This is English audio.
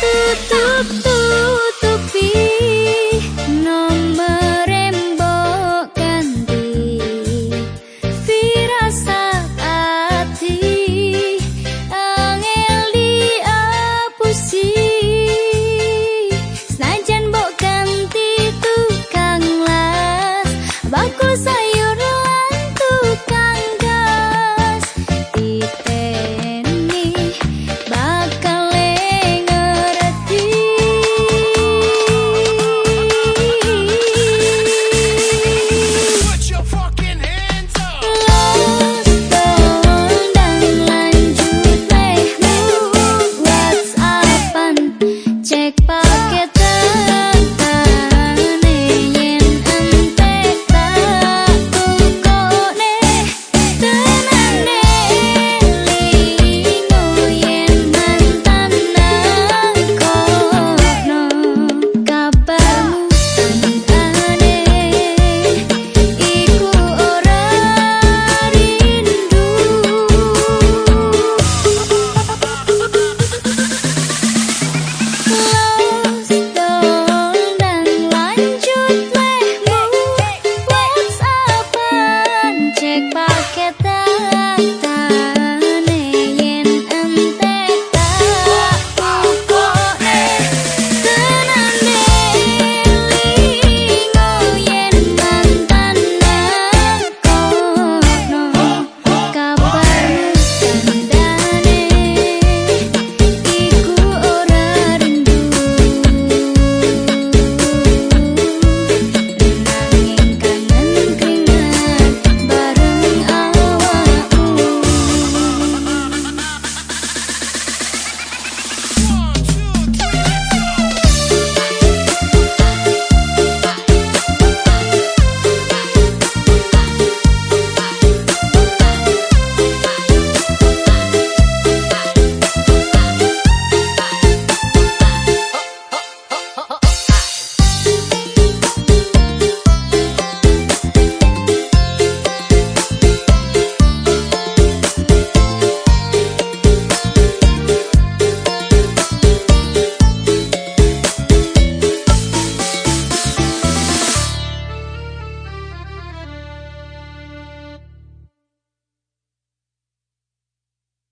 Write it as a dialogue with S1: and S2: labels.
S1: tutup tutup